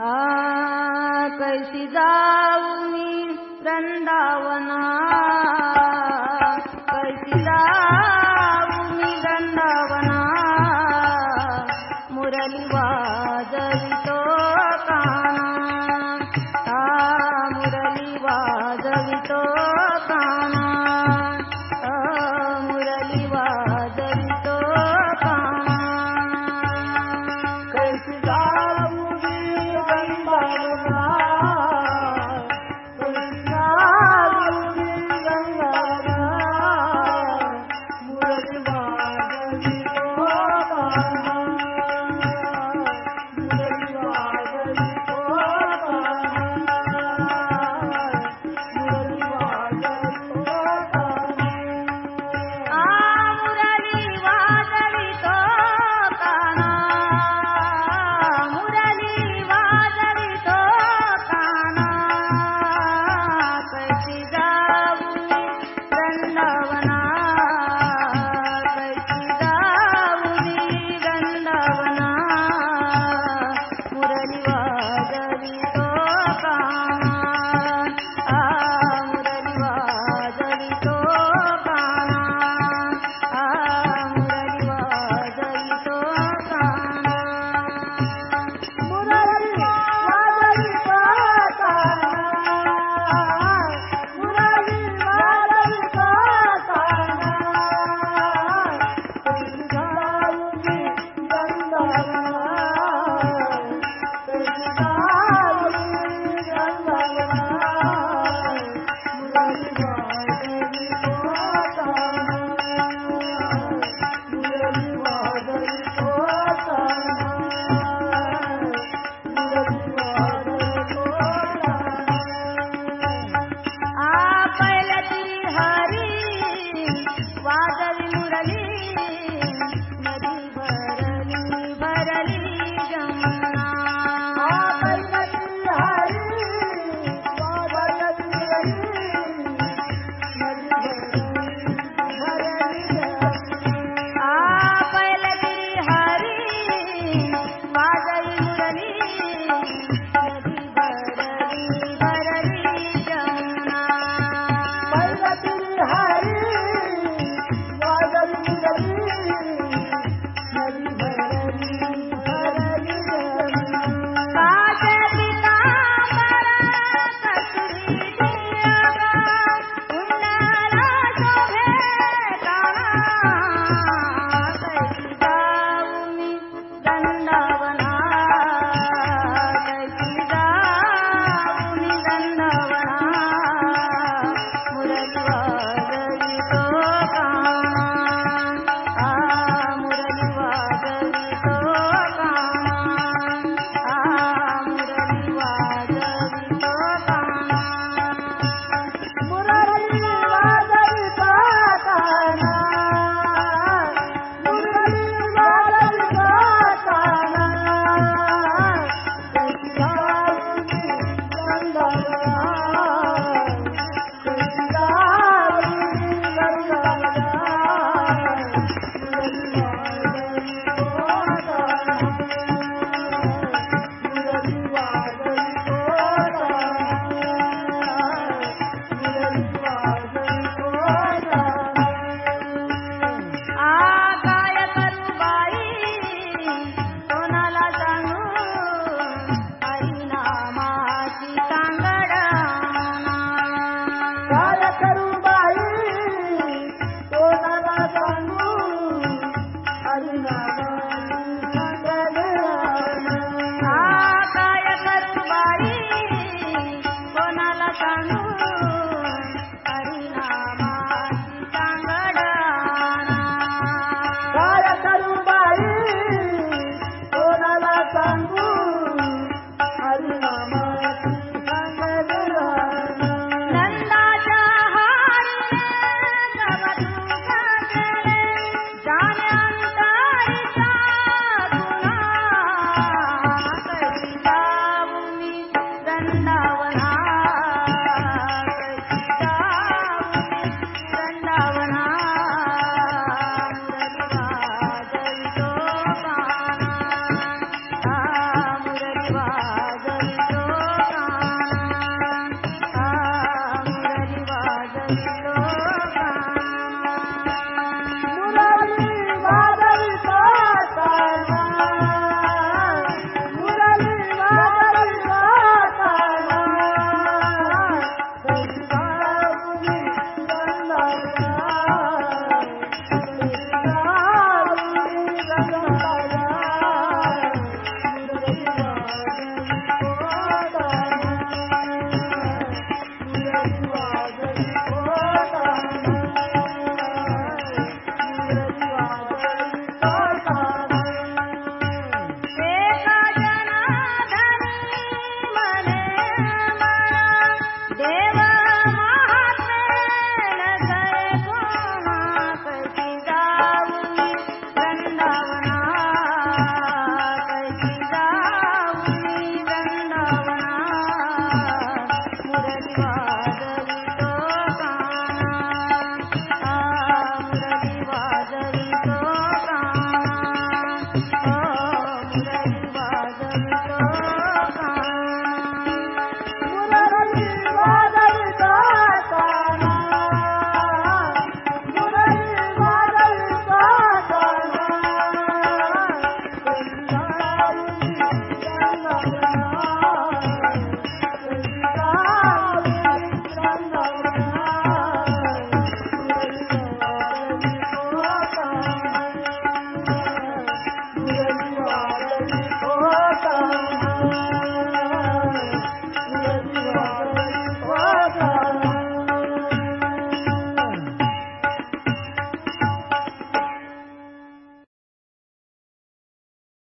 आ कैसी जाऊ मी वृंदावना कैसी जाऊ मी वृंदावना मुरली वाजवितो काना आ मुरली वाजवितो राजा